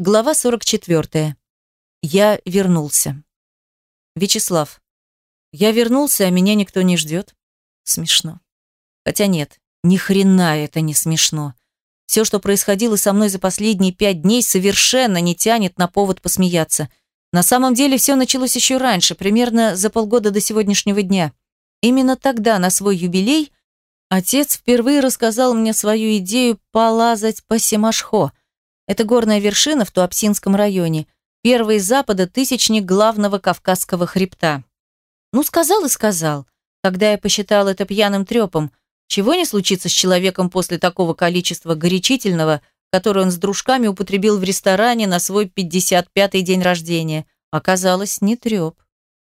Глава 44. Я вернулся. Вячеслав. Я вернулся, а меня никто не ждет. Смешно. Хотя нет, ни хрена это не смешно. Все, что происходило со мной за последние пять дней, совершенно не тянет на повод посмеяться. На самом деле все началось еще раньше, примерно за полгода до сегодняшнего дня. Именно тогда, на свой юбилей, отец впервые рассказал мне свою идею полазать по Семашхо. Это горная вершина в Туапсинском районе, первый с запада тысячник главного Кавказского хребта. Ну, сказал и сказал. Тогда я посчитал это пьяным трепом. Чего не случится с человеком после такого количества горячительного, которое он с дружками употребил в ресторане на свой 55-й день рождения? Оказалось, не треп.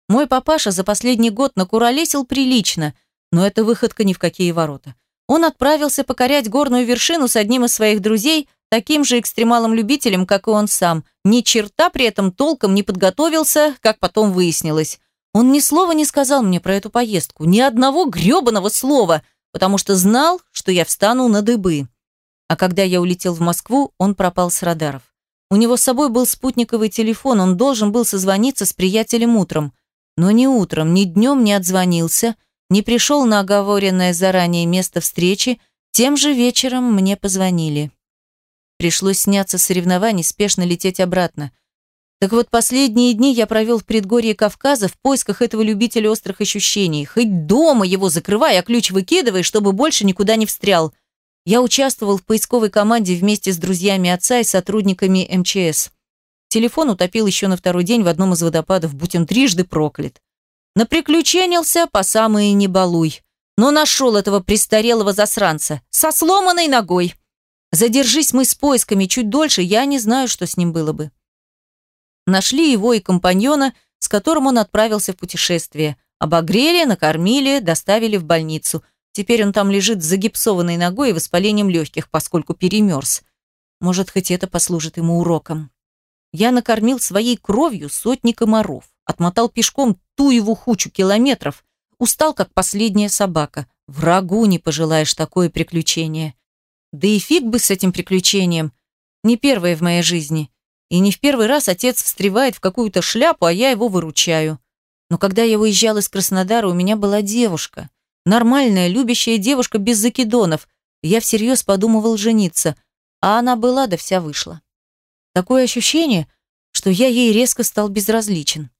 Мой папаша за последний год накуролесил прилично, но эта выходка ни в какие ворота. Он отправился покорять горную вершину с одним из своих друзей, таким же экстремалом-любителем, как и он сам. Ни черта при этом толком не подготовился, как потом выяснилось. Он ни слова не сказал мне про эту поездку, ни одного грёбаного слова, потому что знал, что я встану на дыбы. А когда я улетел в Москву, он пропал с радаров. У него с собой был спутниковый телефон, он должен был созвониться с приятелем утром. Но ни утром, ни днем не отзвонился, не пришел на оговоренное заранее место встречи, тем же вечером мне позвонили. Пришлось сняться с соревнований, спешно лететь обратно. Так вот, последние дни я провел в предгорье Кавказа в поисках этого любителя острых ощущений. Хоть дома его закрывай, а ключ выкидывай, чтобы больше никуда не встрял. Я участвовал в поисковой команде вместе с друзьями отца и сотрудниками МЧС. Телефон утопил еще на второй день в одном из водопадов, будь он трижды проклят. Наприключенился по самые не балуй. Но нашел этого престарелого засранца со сломанной ногой. Задержись мы с поисками чуть дольше, я не знаю, что с ним было бы. Нашли его и компаньона, с которым он отправился в путешествие. Обогрели, накормили, доставили в больницу. Теперь он там лежит с загипсованной ногой и воспалением легких, поскольку перемерз. Может, хоть это послужит ему уроком. Я накормил своей кровью сотни комаров, отмотал пешком ту его хучу километров, устал, как последняя собака. Врагу не пожелаешь такое приключение. Да и фиг бы с этим приключением. Не первое в моей жизни. И не в первый раз отец встревает в какую-то шляпу, а я его выручаю. Но когда я уезжал из Краснодара, у меня была девушка. Нормальная, любящая девушка без закидонов. Я всерьез подумывал жениться. А она была, да вся вышла. Такое ощущение, что я ей резко стал безразличен.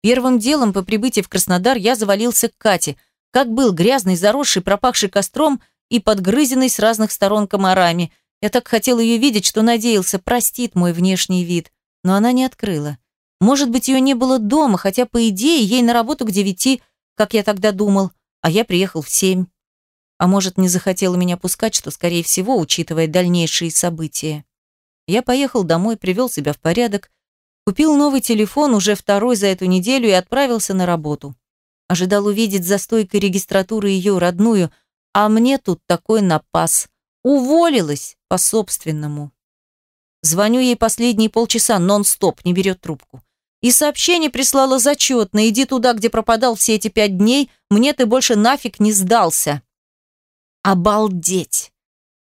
Первым делом по прибытии в Краснодар я завалился к Кате, как был грязный, заросший, пропахший костром и подгрызенный с разных сторон комарами. Я так хотел ее видеть, что надеялся, простит мой внешний вид. Но она не открыла. Может быть, ее не было дома, хотя, по идее, ей на работу к девяти, как я тогда думал, а я приехал в семь. А может, не захотела меня пускать, что, скорее всего, учитывая дальнейшие события. Я поехал домой, привел себя в порядок, купил новый телефон, уже второй за эту неделю, и отправился на работу. Ожидал увидеть за стойкой регистратуры ее родную, а мне тут такой напас. Уволилась по-собственному. Звоню ей последние полчаса, нон-стоп, не берет трубку. И сообщение прислала зачетно, иди туда, где пропадал все эти пять дней, мне ты больше нафиг не сдался. Обалдеть!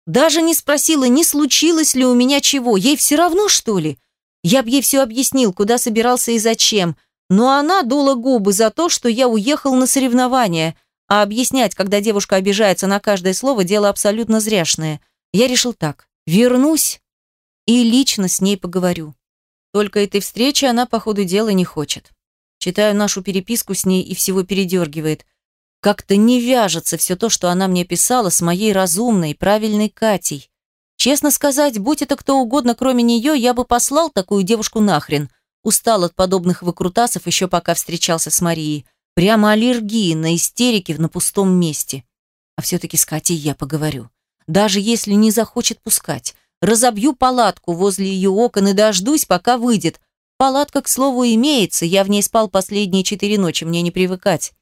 Даже не спросила, не случилось ли у меня чего. Ей все равно, что ли? Я б ей все объяснил, куда собирался и зачем. Но она дула губы за то, что я уехал на соревнования. А объяснять, когда девушка обижается на каждое слово, дело абсолютно зряшное. Я решил так. Вернусь и лично с ней поговорю. Только этой встречи она, по ходу дела, не хочет. Читаю нашу переписку с ней и всего передергивает – как-то не вяжется все то, что она мне писала с моей разумной, правильной Катей. Честно сказать, будь это кто угодно, кроме нее, я бы послал такую девушку нахрен. Устал от подобных выкрутасов еще пока встречался с Марией. Прямо аллергии на истерики на пустом месте. А все-таки с Катей я поговорю. Даже если не захочет пускать. Разобью палатку возле ее окон и дождусь, пока выйдет. Палатка, к слову, имеется, я в ней спал последние четыре ночи, мне не привыкать.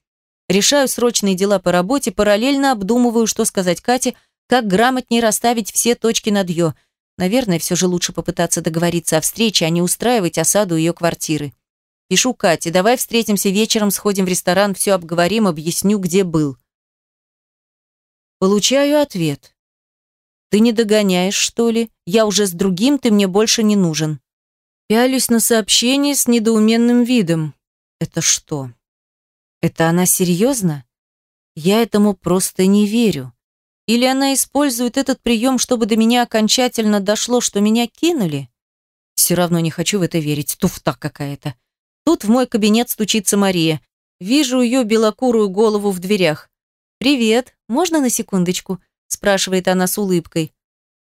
Решаю срочные дела по работе, параллельно обдумываю, что сказать Кате, как грамотнее расставить все точки над «ё». Наверное, все же лучше попытаться договориться о встрече, а не устраивать осаду ее квартиры. Пишу Кате, давай встретимся вечером, сходим в ресторан, все обговорим, объясню, где был. Получаю ответ. Ты не догоняешь, что ли? Я уже с другим, ты мне больше не нужен. Пялюсь на сообщение с недоуменным видом. Это что? Это она серьезно? Я этому просто не верю. Или она использует этот прием, чтобы до меня окончательно дошло, что меня кинули? Все равно не хочу в это верить, туфта какая-то. Тут в мой кабинет стучится Мария. Вижу ее белокурую голову в дверях. «Привет, можно на секундочку?» – спрашивает она с улыбкой.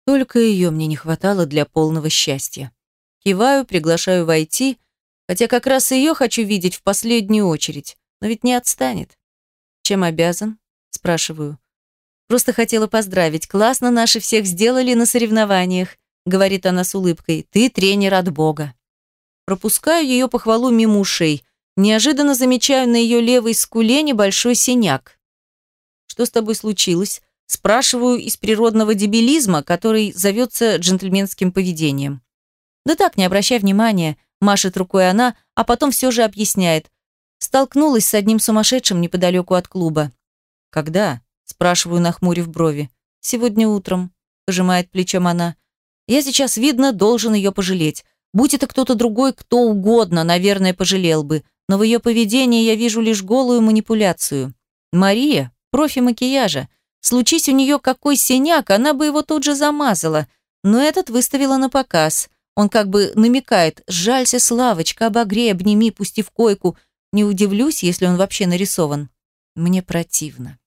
Только ее мне не хватало для полного счастья. Киваю, приглашаю войти, хотя как раз ее хочу видеть в последнюю очередь, но ведь не отстанет. «Чем обязан?» – спрашиваю. «Просто хотела поздравить. Классно наши всех сделали на соревнованиях», – говорит она с улыбкой. «Ты тренер от Бога». Пропускаю ее похвалу мимо ушей. Неожиданно замечаю на ее левой скуле небольшой синяк. «Что с тобой случилось?» Спрашиваю из природного дебилизма, который зовется джентльменским поведением. «Да так, не обращай внимания», – машет рукой она, а потом все же объясняет. Столкнулась с одним сумасшедшим неподалеку от клуба. «Когда?» – спрашиваю, нахмурив брови. «Сегодня утром», – пожимает плечом она. «Я сейчас, видно, должен ее пожалеть. Будь это кто-то другой, кто угодно, наверное, пожалел бы. Но в ее поведении я вижу лишь голую манипуляцию. Мария – профи макияжа. Случись у нее какой синяк, она бы его тут же замазала. Но этот выставила на показ. Он как бы намекает «Жалься, Славочка, обогрей, обними, пусти в койку». Не удивлюсь, если он вообще нарисован. Мне противно.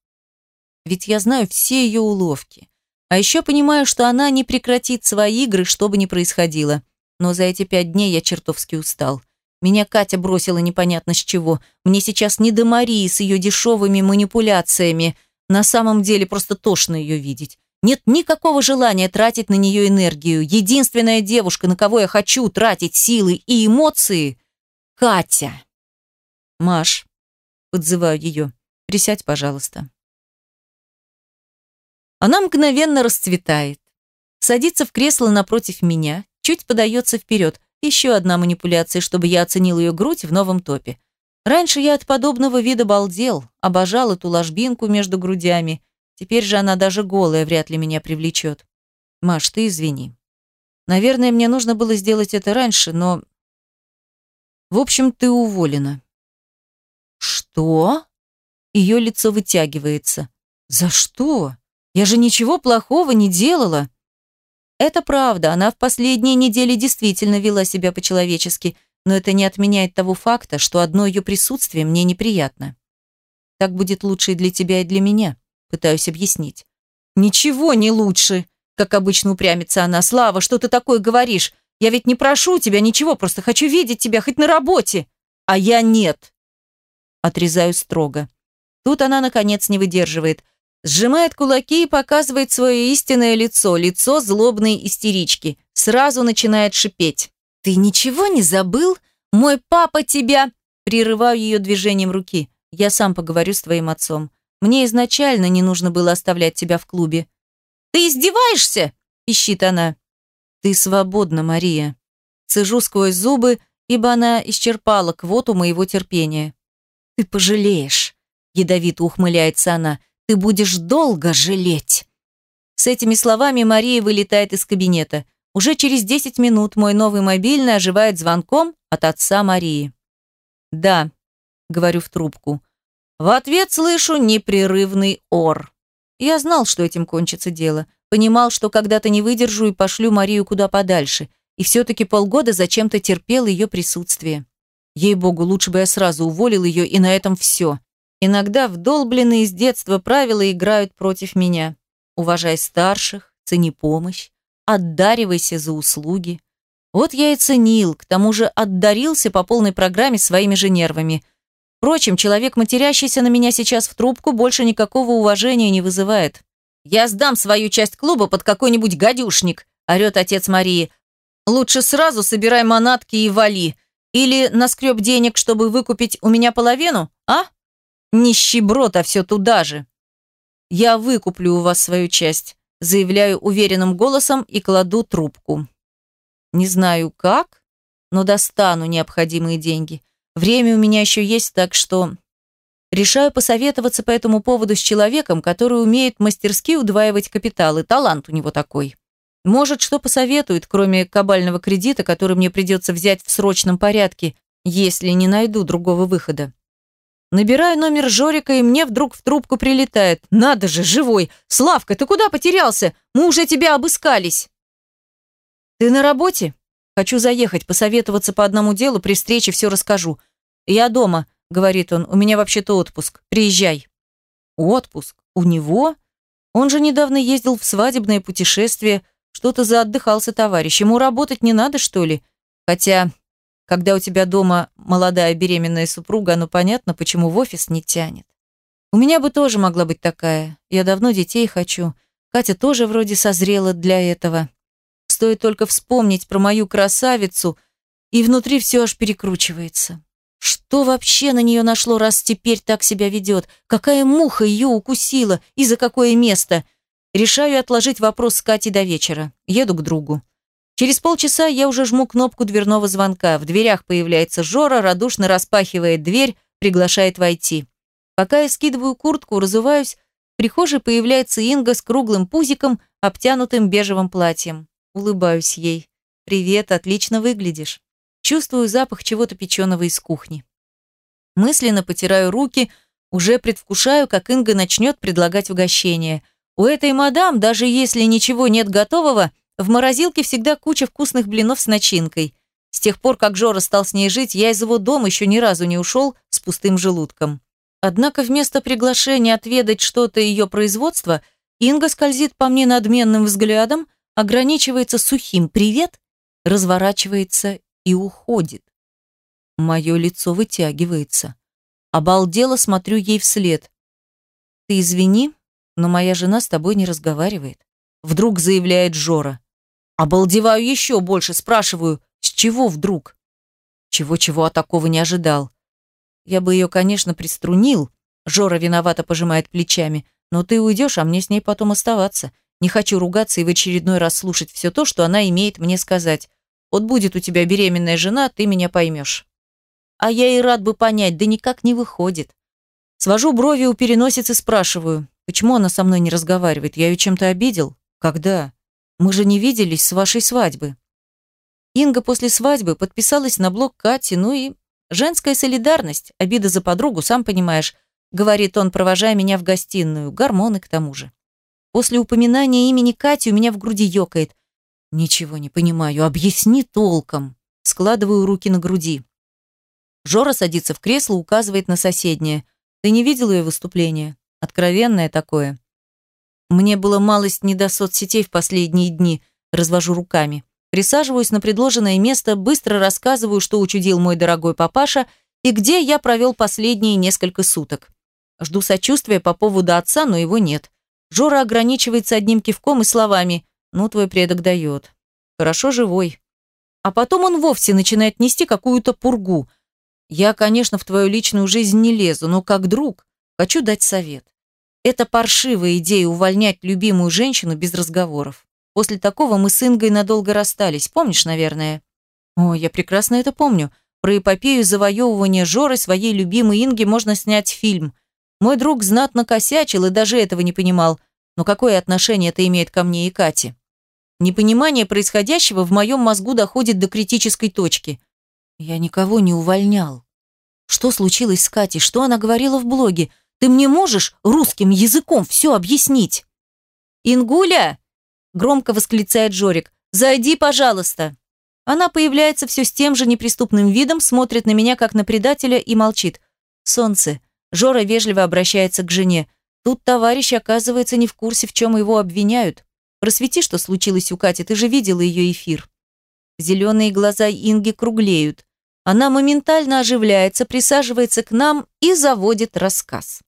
Ведь я знаю все ее уловки. А еще понимаю, что она не прекратит свои игры, что бы ни происходило. Но за эти пять дней я чертовски устал. Меня Катя бросила непонятно с чего. Мне сейчас не до Марии с ее дешевыми манипуляциями – на самом деле просто тошно ее видеть. Нет никакого желания тратить на нее энергию. Единственная девушка, на кого я хочу тратить силы и эмоции – Катя. Маш, подзываю ее, присядь, пожалуйста. Она мгновенно расцветает. Садится в кресло напротив меня, чуть подается вперед. Еще одна манипуляция, чтобы я оценил ее грудь в новом топе. Раньше я от подобного вида балдел, обожал эту ложбинку между грудями. Теперь же она даже голая вряд ли меня привлечет. Маш, ты извини. Наверное, мне нужно было сделать это раньше, но... В общем, ты уволена. Что? Ее лицо вытягивается. За что? Я же ничего плохого не делала. Это правда, она в последние недели действительно вела себя по-человечески – но это не отменяет того факта, что одно ее присутствие мне неприятно. Так будет лучше и для тебя, и для меня, пытаюсь объяснить. Ничего не лучше, как обычно упрямится она. Слава, что ты такое говоришь? Я ведь не прошу тебя ничего, просто хочу видеть тебя хоть на работе. А я нет. Отрезаю строго. Тут она, наконец, не выдерживает. Сжимает кулаки и показывает свое истинное лицо, лицо злобной истерички. Сразу начинает шипеть. «Ты ничего не забыл? Мой папа тебя...» Прерываю ее движением руки. «Я сам поговорю с твоим отцом. Мне изначально не нужно было оставлять тебя в клубе». «Ты издеваешься?» – пищит она. «Ты свободна, Мария». Цежу сквозь зубы, ибо она исчерпала квоту моего терпения. «Ты пожалеешь», – ядовито ухмыляется она. «Ты будешь долго жалеть». С этими словами Мария вылетает из кабинета. Уже через 10 минут мой новый мобильный оживает звонком от отца Марии. «Да», — говорю в трубку. В ответ слышу непрерывный ор. Я знал, что этим кончится дело. Понимал, что когда-то не выдержу и пошлю Марию куда подальше. И все-таки полгода зачем-то терпел ее присутствие. Ей-богу, лучше бы я сразу уволил ее, и на этом все. Иногда вдолбленные с детства правила играют против меня. Уважай старших, цени помощь, отдаривайся за услуги. Вот я и ценил, к тому же отдарился по полной программе своими же нервами. Впрочем, человек, матерящийся на меня сейчас в трубку, больше никакого уважения не вызывает. «Я сдам свою часть клуба под какой-нибудь гадюшник», – орет отец Марии. «Лучше сразу собирай манатки и вали. Или наскреб денег, чтобы выкупить у меня половину, а? Нищеброд, а все туда же. Я выкуплю у вас свою часть заявляю уверенным голосом и кладу трубку. Не знаю как, но достану необходимые деньги. Время у меня еще есть, так что решаю посоветоваться по этому поводу с человеком, который умеет мастерски удваивать капитал, и талант у него такой. Может, что посоветует, кроме кабального кредита, который мне придется взять в срочном порядке, если не найду другого выхода. Набираю номер Жорика, и мне вдруг в трубку прилетает. «Надо же, живой! Славка, ты куда потерялся? Мы уже тебя обыскались!» «Ты на работе? Хочу заехать, посоветоваться по одному делу, при встрече все расскажу. Я дома», — говорит он, — «у меня вообще-то отпуск. Приезжай». «Отпуск? У него?» Он же недавно ездил в свадебное путешествие, что-то заотдыхался товарищ. Ему работать не надо, что ли? Хотя, когда у тебя дома молодая беременная супруга, ну понятно, почему в офис не тянет. У меня бы тоже могла быть такая. Я давно детей хочу. Катя тоже вроде созрела для этого. Стоит только вспомнить про мою красавицу, и внутри все аж перекручивается. Что вообще на нее нашло, раз теперь так себя ведет? Какая муха ее укусила? И за какое место? Решаю отложить вопрос с Катей до вечера. Еду к другу. Через полчаса я уже жму кнопку дверного звонка. В дверях появляется Жора, радушно распахивает дверь, приглашает войти. Пока я скидываю куртку, разуваюсь, в прихожей появляется Инга с круглым пузиком, обтянутым бежевым платьем. Улыбаюсь ей. «Привет, отлично выглядишь». Чувствую запах чего-то печеного из кухни. Мысленно потираю руки, уже предвкушаю, как Инга начнет предлагать угощение – у этой мадам, даже если ничего нет готового, в морозилке всегда куча вкусных блинов с начинкой. С тех пор, как Жора стал с ней жить, я из его дома еще ни разу не ушел с пустым желудком. Однако вместо приглашения отведать что-то ее производства, Инга скользит по мне надменным взглядом, ограничивается сухим «привет», разворачивается и уходит. Мое лицо вытягивается. Обалдело смотрю ей вслед. «Ты извини, но моя жена с тобой не разговаривает. Вдруг заявляет Жора. Обалдеваю еще больше, спрашиваю, с чего вдруг? Чего-чего, а такого не ожидал. Я бы ее, конечно, приструнил. Жора виновато пожимает плечами. Но ты уйдешь, а мне с ней потом оставаться. Не хочу ругаться и в очередной раз слушать все то, что она имеет мне сказать. Вот будет у тебя беременная жена, ты меня поймешь. А я и рад бы понять, да никак не выходит. Свожу брови у переносицы, спрашиваю. Почему она со мной не разговаривает? Я ее чем-то обидел? Когда? Мы же не виделись с вашей свадьбы. Инга после свадьбы подписалась на блог Кати, ну и женская солидарность, обида за подругу, сам понимаешь, говорит он, провожая меня в гостиную, гормоны к тому же. После упоминания имени Кати у меня в груди ёкает. Ничего не понимаю, объясни толком. Складываю руки на груди. Жора садится в кресло, указывает на соседнее. Ты не видел ее выступление? Откровенное такое. Мне было малость не до соцсетей в последние дни, развожу руками. Присаживаюсь на предложенное место, быстро рассказываю, что учудил мой дорогой папаша и где я провел последние несколько суток. Жду сочувствия по поводу отца, но его нет. Жора ограничивается одним кивком и словами «Ну, твой предок дает». Хорошо живой. А потом он вовсе начинает нести какую-то пургу. Я, конечно, в твою личную жизнь не лезу, но как друг хочу дать совет. Это паршивая идея увольнять любимую женщину без разговоров. После такого мы с Ингой надолго расстались, помнишь, наверное? О, я прекрасно это помню. Про эпопею завоевывания Жоры своей любимой Инги можно снять фильм. Мой друг знатно косячил и даже этого не понимал. Но какое отношение это имеет ко мне и Кате? Непонимание происходящего в моем мозгу доходит до критической точки. Я никого не увольнял. Что случилось с Катей? Что она говорила в блоге? Ты мне можешь русским языком все объяснить?» «Ингуля!» – громко восклицает Жорик. «Зайди, пожалуйста!» Она появляется все с тем же неприступным видом, смотрит на меня, как на предателя, и молчит. «Солнце!» Жора вежливо обращается к жене. Тут товарищ, оказывается, не в курсе, в чем его обвиняют. Просвети, что случилось у Кати, ты же видела ее эфир. Зеленые глаза Инги круглеют. Она моментально оживляется, присаживается к нам и заводит рассказ.